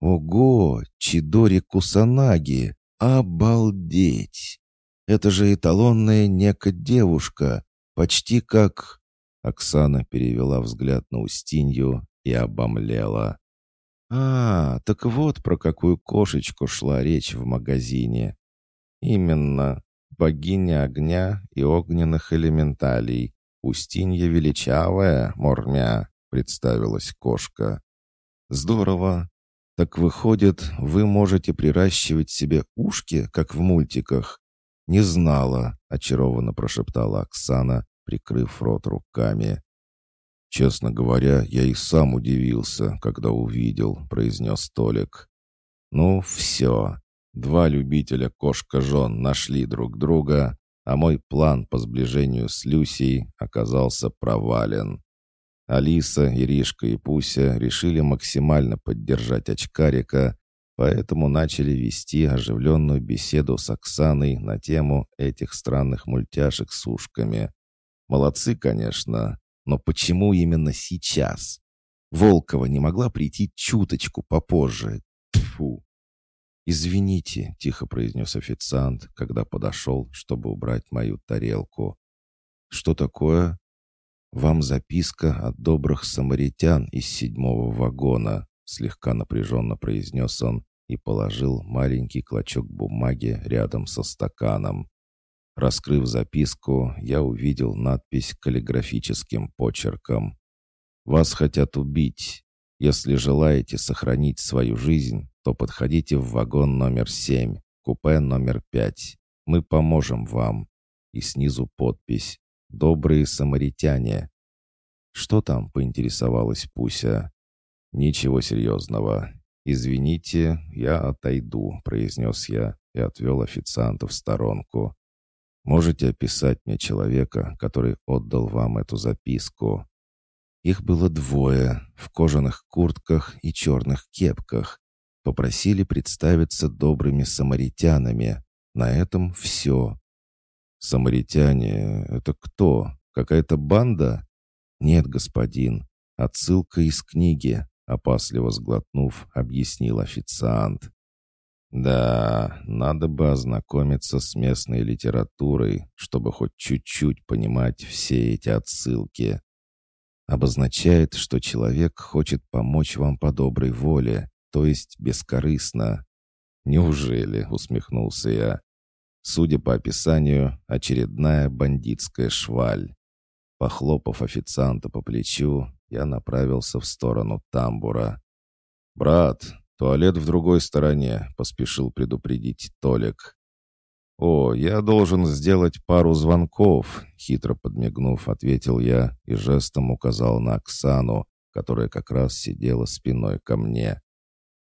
Ого, Чидори Кусанаги! Обалдеть! Это же эталонная нека девушка, почти как... Оксана перевела взгляд на Устинью и обомлела. «А, так вот про какую кошечку шла речь в магазине. Именно, богиня огня и огненных элементалей. Устинья величавая, мормя», — представилась кошка. «Здорово. Так выходит, вы можете приращивать себе ушки, как в мультиках?» «Не знала», — очарованно прошептала Оксана, прикрыв рот руками. «Честно говоря, я и сам удивился, когда увидел», — произнес Толик. «Ну, все. Два любителя кошка-жен нашли друг друга, а мой план по сближению с Люсей оказался провален. Алиса, Иришка и Пуся решили максимально поддержать очкарика, поэтому начали вести оживленную беседу с Оксаной на тему этих странных мультяшек с ушками. Молодцы, конечно, но почему именно сейчас? Волкова не могла прийти чуточку попозже. Тьфу. «Извините», — тихо произнес официант, когда подошел, чтобы убрать мою тарелку. «Что такое?» «Вам записка от добрых самаритян из седьмого вагона», — слегка напряженно произнес он и положил маленький клочок бумаги рядом со стаканом. Раскрыв записку, я увидел надпись каллиграфическим почерком. «Вас хотят убить. Если желаете сохранить свою жизнь, то подходите в вагон номер семь, купе номер пять. Мы поможем вам». И снизу подпись «Добрые самаритяне». «Что там?» — поинтересовалась Пуся. «Ничего серьезного. Извините, я отойду», — произнес я и отвел официанта в сторонку. Можете описать мне человека, который отдал вам эту записку?» Их было двое, в кожаных куртках и черных кепках. Попросили представиться добрыми самаритянами. На этом все. «Самаритяне — это кто? Какая-то банда?» «Нет, господин. Отсылка из книги», — опасливо сглотнув, объяснил официант. Да, надо бы ознакомиться с местной литературой, чтобы хоть чуть-чуть понимать все эти отсылки. Обозначает, что человек хочет помочь вам по доброй воле, то есть бескорыстно. Неужели, усмехнулся я. Судя по описанию, очередная бандитская шваль. Похлопав официанта по плечу, я направился в сторону тамбура. «Брат, «Туалет в другой стороне», — поспешил предупредить Толик. «О, я должен сделать пару звонков», — хитро подмигнув, ответил я и жестом указал на Оксану, которая как раз сидела спиной ко мне.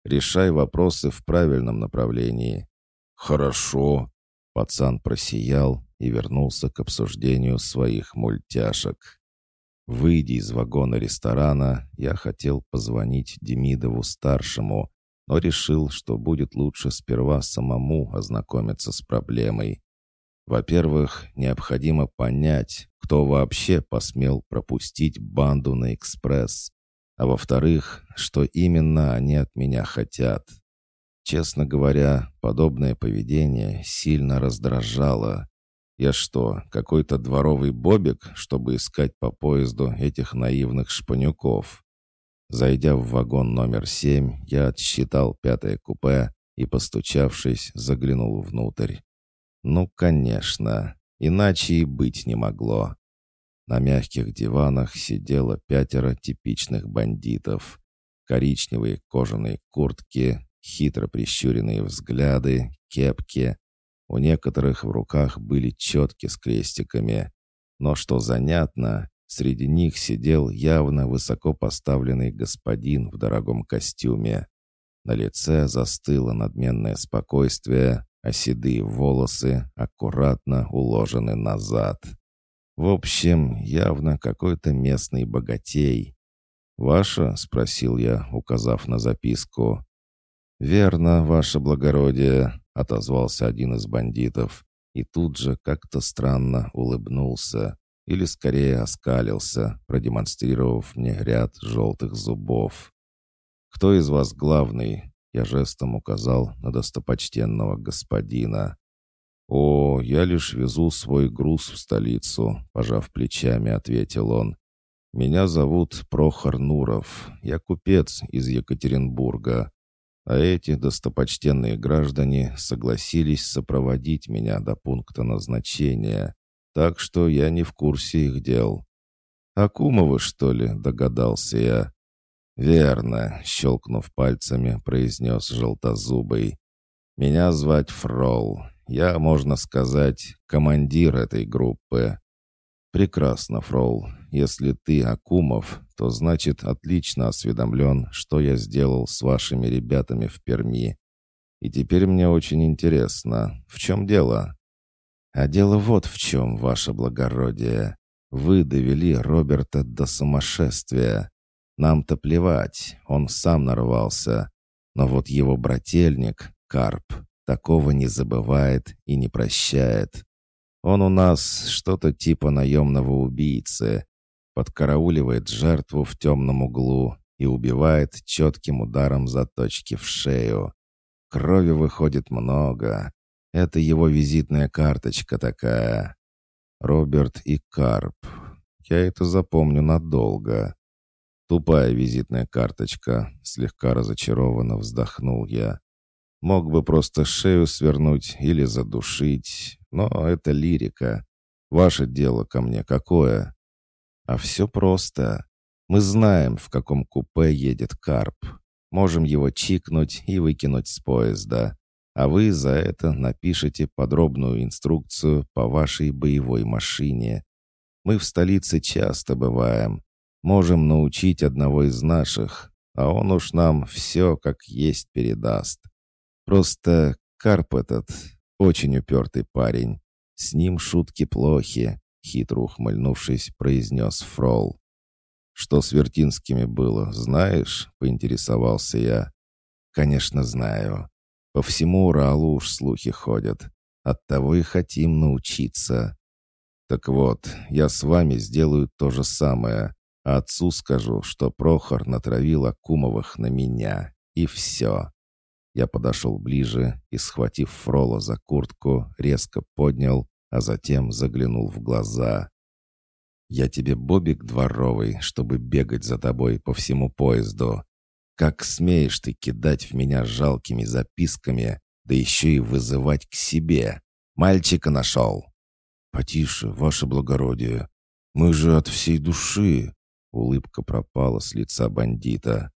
«Решай вопросы в правильном направлении». «Хорошо», — пацан просиял и вернулся к обсуждению своих мультяшек. Выйдя из вагона ресторана, я хотел позвонить Демидову-старшему, но решил, что будет лучше сперва самому ознакомиться с проблемой. Во-первых, необходимо понять, кто вообще посмел пропустить банду на экспресс. А во-вторых, что именно они от меня хотят. Честно говоря, подобное поведение сильно раздражало. Я что, какой-то дворовый бобик, чтобы искать по поезду этих наивных шпанюков? Зайдя в вагон номер семь, я отсчитал пятое купе и, постучавшись, заглянул внутрь. Ну, конечно, иначе и быть не могло. На мягких диванах сидело пятеро типичных бандитов. Коричневые кожаные куртки, хитро прищуренные взгляды, кепки. У некоторых в руках были четки с крестиками. Но что занятно, Среди них сидел явно высоко поставленный господин в дорогом костюме. На лице застыло надменное спокойствие, а седые волосы аккуратно уложены назад. В общем, явно какой-то местный богатей. «Ваша?» — спросил я, указав на записку. «Верно, ваше благородие», — отозвался один из бандитов и тут же как-то странно улыбнулся или скорее оскалился, продемонстрировав мне ряд желтых зубов. «Кто из вас главный?» Я жестом указал на достопочтенного господина. «О, я лишь везу свой груз в столицу», — пожав плечами, ответил он. «Меня зовут Прохор Нуров. Я купец из Екатеринбурга. А эти достопочтенные граждане согласились сопроводить меня до пункта назначения, так что я не в курсе их дел». «Акумовы, что ли?» — догадался я. «Верно», — щелкнув пальцами, произнес желтозубый. «Меня звать Фрол. Я, можно сказать, командир этой группы. Прекрасно, Фрол. Если ты Акумов, то значит отлично осведомлен, что я сделал с вашими ребятами в Перми. И теперь мне очень интересно, в чем дело? А дело вот в чем, ваше благородие. Вы довели Роберта до сумасшествия. Нам-то плевать, он сам нарвался. Но вот его брательник, Карп, Такого не забывает и не прощает. Он у нас что-то типа наемного убийцы. Подкарауливает жертву в темном углу и убивает четким ударом заточки в шею. Крови выходит много. Это его визитная карточка такая. Роберт и Карп. Я это запомню надолго. Тупая визитная карточка, слегка разочарованно вздохнул я. Мог бы просто шею свернуть или задушить, но это лирика. Ваше дело ко мне какое? А все просто. Мы знаем, в каком купе едет Карп. Можем его чикнуть и выкинуть с поезда. А вы за это напишите подробную инструкцию по вашей боевой машине. Мы в столице часто бываем. Можем научить одного из наших, а он уж нам все как есть передаст. Просто Карп этот очень упертый парень. С ним шутки плохи, хитро ухмыльнувшись, произнес Фрол. «Что с Вертинскими было, знаешь?» — поинтересовался я. «Конечно, знаю. По всему Уралу уж слухи ходят. Оттого и хотим научиться. Так вот, я с вами сделаю то же самое, а отцу скажу, что Прохор натравил Акумовых на меня. И все. Я подошел ближе и, схватив Фрола за куртку, резко поднял, а затем заглянул в глаза. «Я тебе бобик дворовый, чтобы бегать за тобой по всему поезду. Как смеешь ты кидать в меня жалкими записками, да еще и вызывать к себе? Мальчика нашел!» «Потише, ваше благородие. Мы же от всей души!» Улыбка пропала с лица бандита.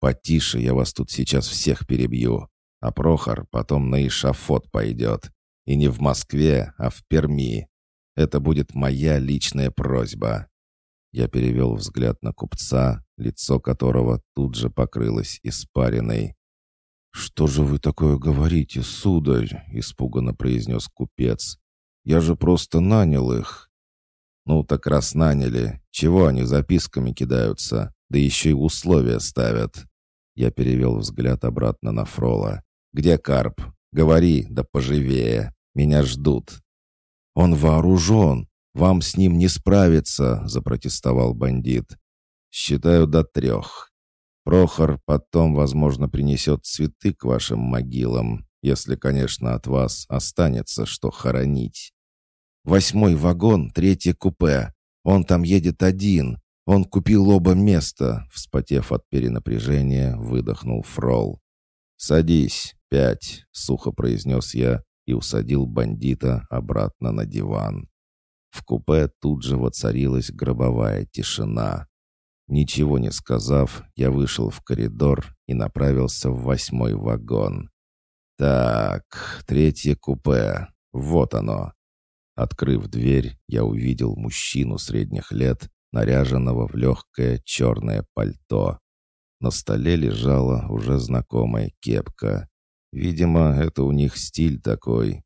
«Потише, я вас тут сейчас всех перебью. А Прохор потом на эшафот пойдет. И не в Москве, а в Перми. Это будет моя личная просьба». Я перевел взгляд на купца, лицо которого тут же покрылось испариной. «Что же вы такое говорите, сударь?» — испуганно произнес купец. «Я же просто нанял их». «Ну так раз наняли, чего они записками кидаются, да еще и условия ставят?» Я перевел взгляд обратно на Фрола. «Где Карп? Говори, да поживее. Меня ждут». «Он вооружен. Вам с ним не справиться», — запротестовал бандит. «Считаю до трех. Прохор потом, возможно, принесет цветы к вашим могилам, если, конечно, от вас останется что хоронить. Восьмой вагон, третье купе. Он там едет один. Он купил оба места, вспотев от перенапряжения, выдохнул Фрол. «Садись, пять», — сухо произнес я и усадил бандита обратно на диван. В купе тут же воцарилась гробовая тишина. Ничего не сказав, я вышел в коридор и направился в восьмой вагон. «Так, третье купе. Вот оно». Открыв дверь, я увидел мужчину средних лет наряженного в легкое черное пальто. На столе лежала уже знакомая кепка. Видимо, это у них стиль такой.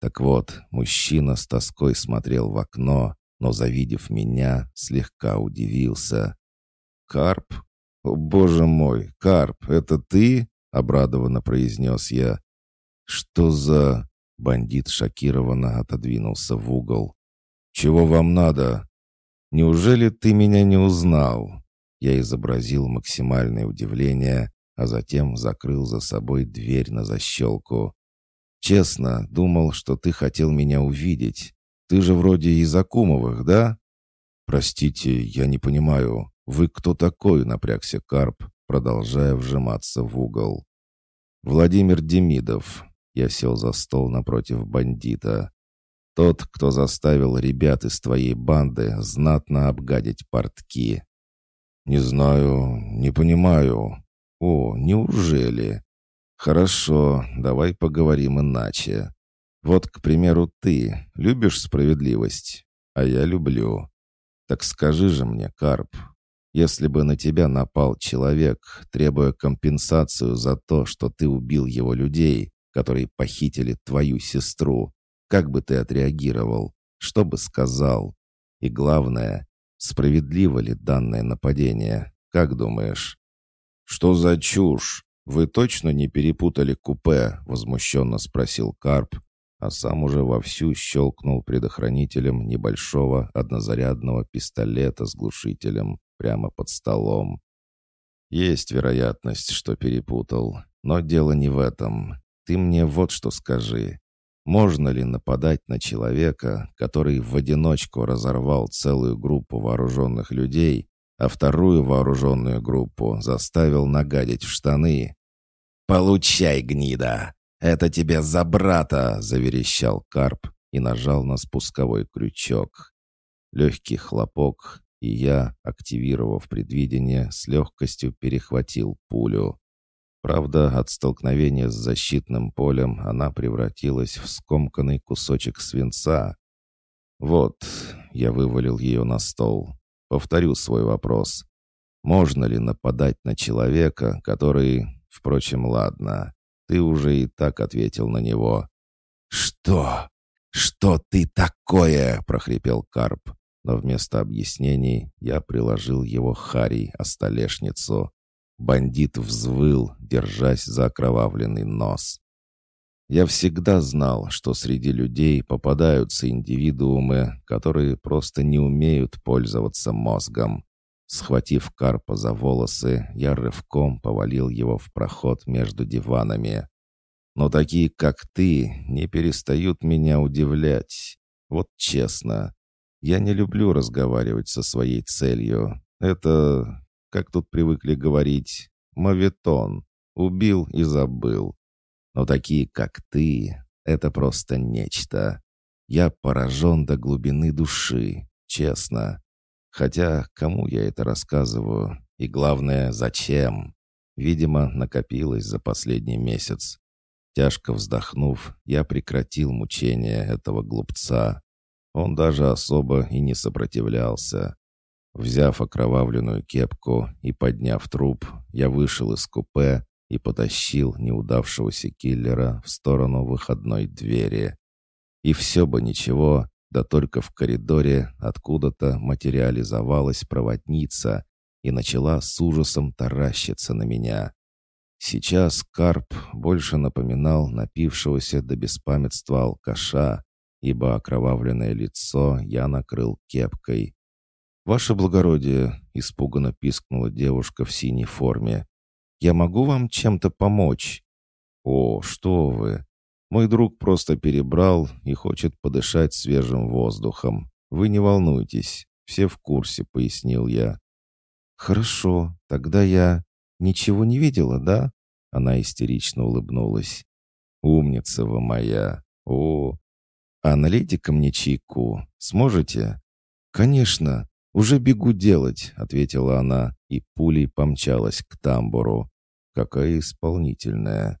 Так вот, мужчина с тоской смотрел в окно, но, завидев меня, слегка удивился. «Карп? О, боже мой, Карп, это ты?» — обрадованно произнес я. «Что за...» — бандит шокированно отодвинулся в угол. «Чего вам надо?» «Неужели ты меня не узнал?» Я изобразил максимальное удивление, а затем закрыл за собой дверь на защелку. «Честно, думал, что ты хотел меня увидеть. Ты же вроде из Акумовых, да?» «Простите, я не понимаю. Вы кто такой?» — напрягся Карп, продолжая вжиматься в угол. «Владимир Демидов». Я сел за стол напротив бандита. «Тот, кто заставил ребят из твоей банды знатно обгадить портки». «Не знаю, не понимаю. О, неужели?» «Хорошо, давай поговорим иначе. Вот, к примеру, ты любишь справедливость, а я люблю. Так скажи же мне, Карп, если бы на тебя напал человек, требуя компенсацию за то, что ты убил его людей, которые похитили твою сестру, как бы ты отреагировал? Что бы сказал? И главное, справедливо ли данное нападение? Как думаешь? «Что за чушь? Вы точно не перепутали купе?» — возмущенно спросил Карп, а сам уже вовсю щелкнул предохранителем небольшого однозарядного пистолета с глушителем прямо под столом. «Есть вероятность, что перепутал, но дело не в этом. Ты мне вот что скажи. Можно ли нападать на человека, который в одиночку разорвал целую группу вооруженных людей, а вторую вооруженную группу заставил нагадить в штаны?» «Получай, гнида!» «Это тебе за брата!» — заверещал Карп и нажал на спусковой крючок. Легкий хлопок, и я, активировав предвидение, с легкостью перехватил пулю. Правда, от столкновения с защитным полем она превратилась в скомканный кусочек свинца. «Вот», — я вывалил ее на стол. Повторю свой вопрос. «Можно ли нападать на человека, который...» Впрочем, ладно. Ты уже и так ответил на него». «Что? Что ты такое?» — прохрипел Карп. Но вместо объяснений я приложил его Харей о столешницу. Бандит взвыл, держась за окровавленный нос. Я всегда знал, что среди людей попадаются индивидуумы, которые просто не умеют пользоваться мозгом. Схватив Карпа за волосы, я рывком повалил его в проход между диванами. Но такие, как ты, не перестают меня удивлять. Вот честно, я не люблю разговаривать со своей целью. Это, как тут привыкли говорить, моветон. Убил и забыл. Но такие, как ты, это просто нечто. Я поражен до глубины души, честно. Хотя кому я это рассказываю? И главное, зачем? Видимо, накопилось за последний месяц. Тяжко вздохнув, я прекратил мучение этого глупца. Он даже особо и не сопротивлялся. Взяв окровавленную кепку и подняв труп, я вышел из купе и потащил неудавшегося киллера в сторону выходной двери. И все бы ничего, да только в коридоре откуда-то материализовалась проводница и начала с ужасом таращиться на меня. Сейчас Карп больше напоминал напившегося до беспамятства алкаша, ибо окровавленное лицо я накрыл кепкой. «Ваше благородие!» — испуганно пискнула девушка в синей форме. «Я могу вам чем-то помочь?» «О, что вы! Мой друг просто перебрал и хочет подышать свежим воздухом. Вы не волнуйтесь, все в курсе», — пояснил я. «Хорошо, тогда я ничего не видела, да?» Она истерично улыбнулась. «Умница вы моя! О, а налейте-ка мне чайку. Сможете?» «Конечно, уже бегу делать», — ответила она и пулей помчалась к тамбуру. «Какая исполнительная!»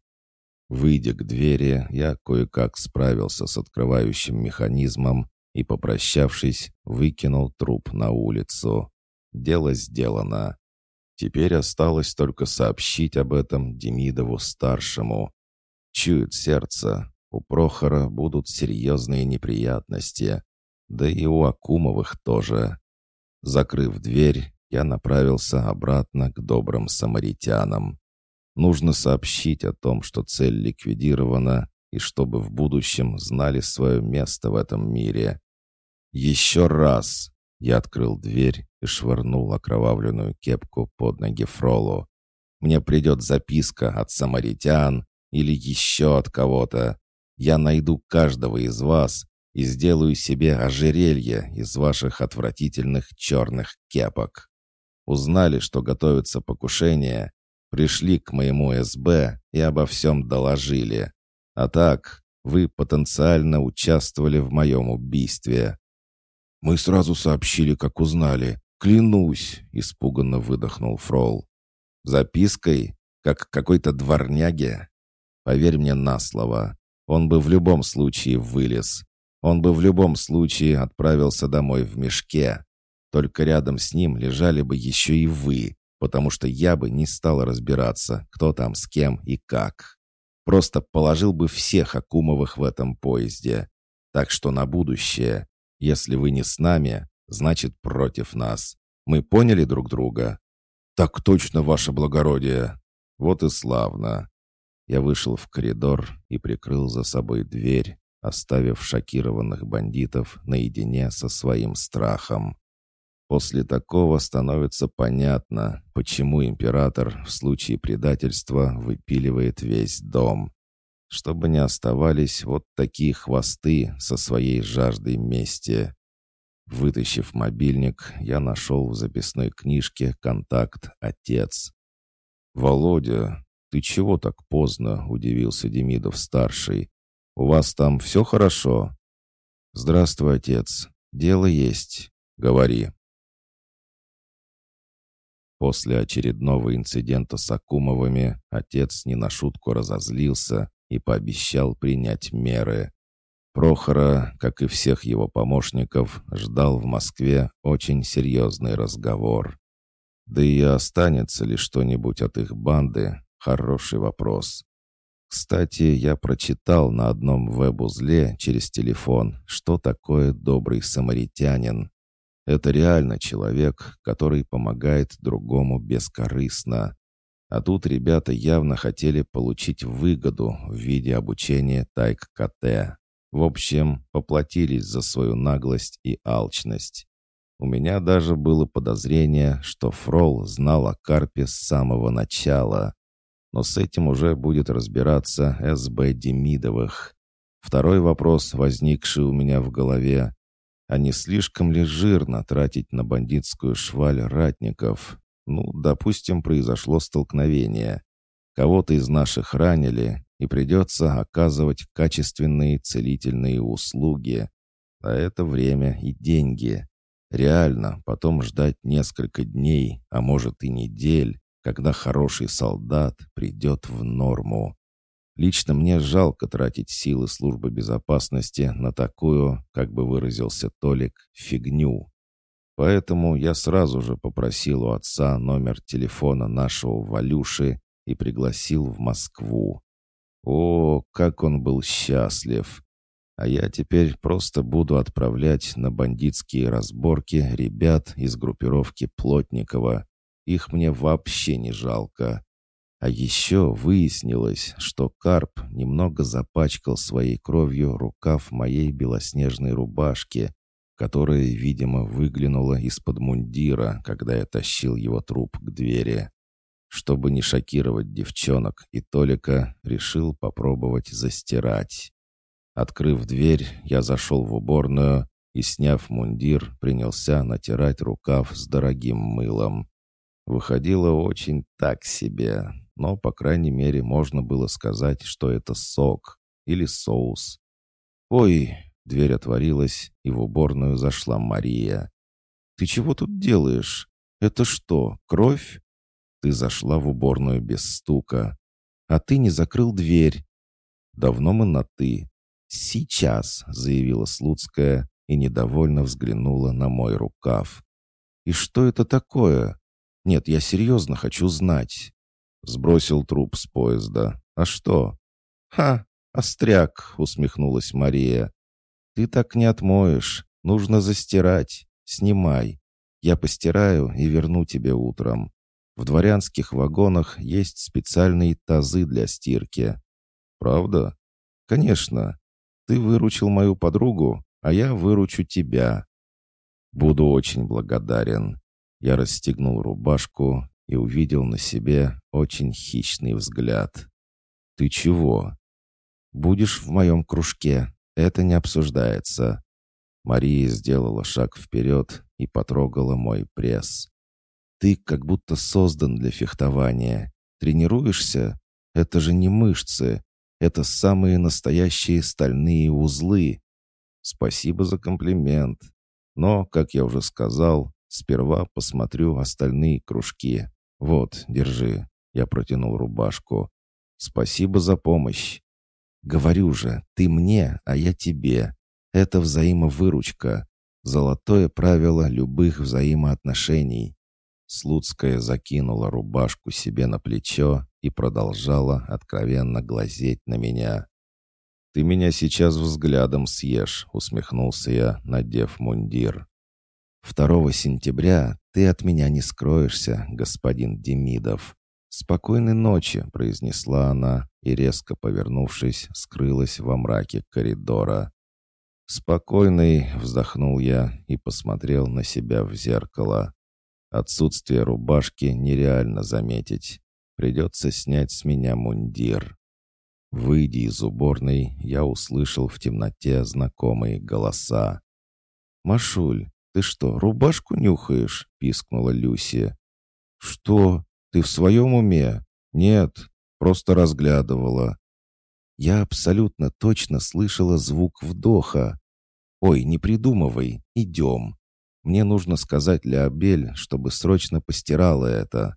Выйдя к двери, я кое-как справился с открывающим механизмом и, попрощавшись, выкинул труп на улицу. Дело сделано. Теперь осталось только сообщить об этом Демидову-старшему. Чует сердце, у Прохора будут серьезные неприятности. Да и у Акумовых тоже. Закрыв дверь, я направился обратно к добрым самаритянам. Нужно сообщить о том, что цель ликвидирована, и чтобы в будущем знали свое место в этом мире. Еще раз я открыл дверь и швырнул окровавленную кепку под ноги Фролу. мне придет записка от самаритян или еще от кого-то. Я найду каждого из вас и сделаю себе ожерелье из ваших отвратительных черных кепок. Узнали, что готовится покушение, пришли к моему СБ и обо всем доложили. А так, вы потенциально участвовали в моем убийстве. Мы сразу сообщили, как узнали. Клянусь, испуганно выдохнул Фрол. Запиской, как какой-то дворняге. Поверь мне на слово, он бы в любом случае вылез. Он бы в любом случае отправился домой в мешке. Только рядом с ним лежали бы еще и вы, потому что я бы не стал разбираться, кто там с кем и как. Просто положил бы всех Акумовых в этом поезде. Так что на будущее, если вы не с нами, значит против нас. Мы поняли друг друга? Так точно, ваше благородие. Вот и славно. Я вышел в коридор и прикрыл за собой дверь, оставив шокированных бандитов наедине со своим страхом. После такого становится понятно, почему император в случае предательства выпиливает весь дом. Чтобы не оставались вот такие хвосты со своей жаждой мести. Вытащив мобильник, я нашел в записной книжке контакт «Отец». «Володя, ты чего так поздно?» — удивился Демидов-старший. «У вас там все хорошо?» «Здравствуй, отец. Дело есть. Говори». После очередного инцидента с Акумовыми отец не на шутку разозлился и пообещал принять меры. Прохора, как и всех его помощников, ждал в Москве очень серьезный разговор. Да и останется ли что-нибудь от их банды – хороший вопрос. Кстати, я прочитал на одном веб-узле через телефон, что такое добрый самаритянин. Это реально человек, который помогает другому бескорыстно. А тут ребята явно хотели получить выгоду в виде обучения Тайк-КТ. В общем, поплатились за свою наглость и алчность. У меня даже было подозрение, что Фрол знал о Карпе с самого начала. Но с этим уже будет разбираться СБ Демидовых. Второй вопрос, возникший у меня в голове, а не слишком ли жирно тратить на бандитскую шваль ратников? Ну, допустим, произошло столкновение. Кого-то из наших ранили, и придется оказывать качественные целительные услуги. А это время и деньги. Реально, потом ждать несколько дней, а может и недель, когда хороший солдат придет в норму. Лично мне жалко тратить силы службы безопасности на такую, как бы выразился Толик, фигню. Поэтому я сразу же попросил у отца номер телефона нашего Валюши и пригласил в Москву. О, как он был счастлив! А я теперь просто буду отправлять на бандитские разборки ребят из группировки Плотникова. Их мне вообще не жалко. А еще выяснилось, что Карп немного запачкал своей кровью рукав моей белоснежной рубашки, которая, видимо, выглянула из-под мундира, когда я тащил его труп к двери. Чтобы не шокировать девчонок и Толика, решил попробовать застирать. Открыв дверь, я зашел в уборную и, сняв мундир, принялся натирать рукав с дорогим мылом. Выходило очень так себе, но, по крайней мере, можно было сказать, что это сок или соус. «Ой!» — дверь отворилась, и в уборную зашла Мария. «Ты чего тут делаешь? Это что, кровь?» Ты зашла в уборную без стука. А ты не закрыл дверь. Давно мы на «ты». «Сейчас», — заявила Слуцкая и недовольно взглянула на мой рукав. «И что это такое? Нет, я серьезно хочу знать». Сбросил труп с поезда. «А что?» «Ха, остряк!» — усмехнулась Мария. «Ты так не отмоешь. Нужно застирать. Снимай. Я постираю и верну тебе утром. В дворянских вагонах есть специальные тазы для стирки». «Правда?» «Конечно. Ты выручил мою подругу, а я выручу тебя». «Буду очень благодарен». Я расстегнул рубашку и увидел на себе очень хищный взгляд. «Ты чего?» «Будешь в моем кружке. Это не обсуждается». Мария сделала шаг вперед и потрогала мой пресс. «Ты как будто создан для фехтования. Тренируешься? Это же не мышцы. Это самые настоящие стальные узлы. Спасибо за комплимент. Но, как я уже сказал, сперва посмотрю остальные кружки. Вот, держи. Я протянул рубашку. Спасибо за помощь. Говорю же, ты мне, а я тебе. Это взаимовыручка. Золотое правило любых взаимоотношений. Слуцкая закинула рубашку себе на плечо и продолжала откровенно глазеть на меня. «Ты меня сейчас взглядом съешь», — усмехнулся я, надев мундир. «Второго сентября ты от меня не скроешься, господин Демидов. Спокойной ночи», — произнесла она и, резко повернувшись, скрылась во мраке коридора. «Спокойный», — вздохнул я и посмотрел на себя в зеркало. Отсутствие рубашки нереально заметить. Придется снять с меня мундир. Выйдя из уборной, я услышал в темноте знакомые голоса. «Машуль, ты что, рубашку нюхаешь?» — пискнула Люси. «Что? Ты в своем уме?» «Нет, просто разглядывала». Я абсолютно точно слышала звук вдоха. «Ой, не придумывай, идем». Мне нужно сказать Леобель, чтобы срочно постирала это.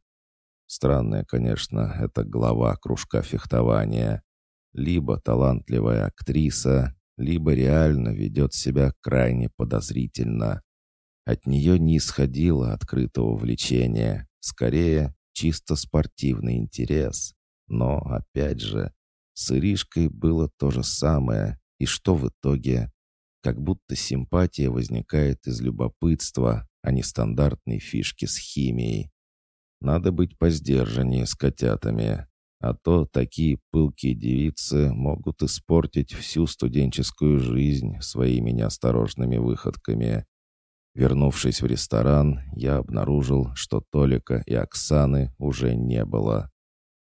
Странная, конечно, это глава кружка фехтования. Либо талантливая актриса, либо реально ведет себя крайне подозрительно. От нее не исходило открытого влечения, скорее чисто спортивный интерес. Но, опять же, с Иришкой было то же самое, и что в итоге? Как будто симпатия возникает из любопытства, а не стандартной фишки с химией. Надо быть поздержаннее с котятами, а то такие пылкие девицы могут испортить всю студенческую жизнь своими неосторожными выходками. Вернувшись в ресторан, я обнаружил, что Толика и Оксаны уже не было.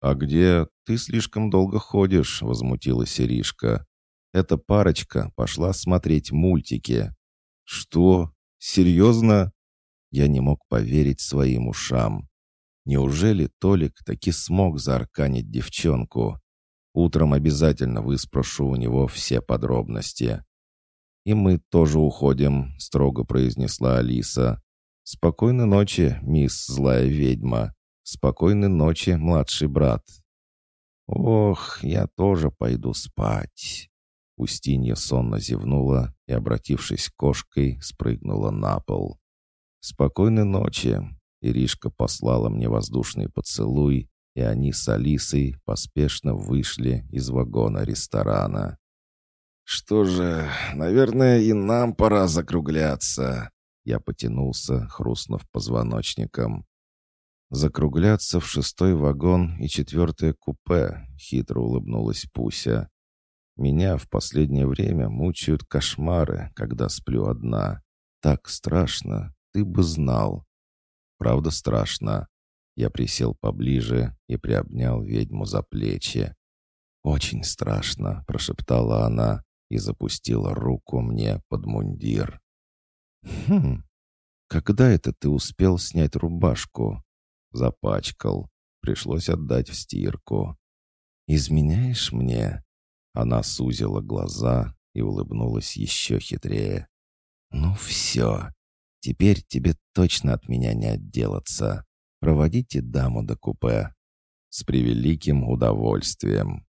«А где? Ты слишком долго ходишь», — возмутилась Иришка. Эта парочка пошла смотреть мультики. Что? Серьезно? Я не мог поверить своим ушам. Неужели Толик таки смог заарканить девчонку? Утром обязательно выспрошу у него все подробности. «И мы тоже уходим», — строго произнесла Алиса. «Спокойной ночи, мисс злая ведьма. Спокойной ночи, младший брат». «Ох, я тоже пойду спать». Устинья сонно зевнула и, обратившись кошкой, спрыгнула на пол. «Спокойной ночи!» Иришка послала мне воздушный поцелуй, и они с Алисой поспешно вышли из вагона ресторана. «Что же, наверное, и нам пора закругляться!» Я потянулся, хрустнув позвоночником. «Закругляться в шестой вагон и четвертое купе», — хитро улыбнулась Пуся. Меня в последнее время мучают кошмары, когда сплю одна. Так страшно, ты бы знал. Правда страшно. Я присел поближе и приобнял ведьму за плечи. «Очень страшно», — прошептала она и запустила руку мне под мундир. «Хм, когда это ты успел снять рубашку?» Запачкал. Пришлось отдать в стирку. «Изменяешь мне?» Она сузила глаза и улыбнулась еще хитрее. «Ну все, теперь тебе точно от меня не отделаться. Проводите даму до купе». «С превеликим удовольствием».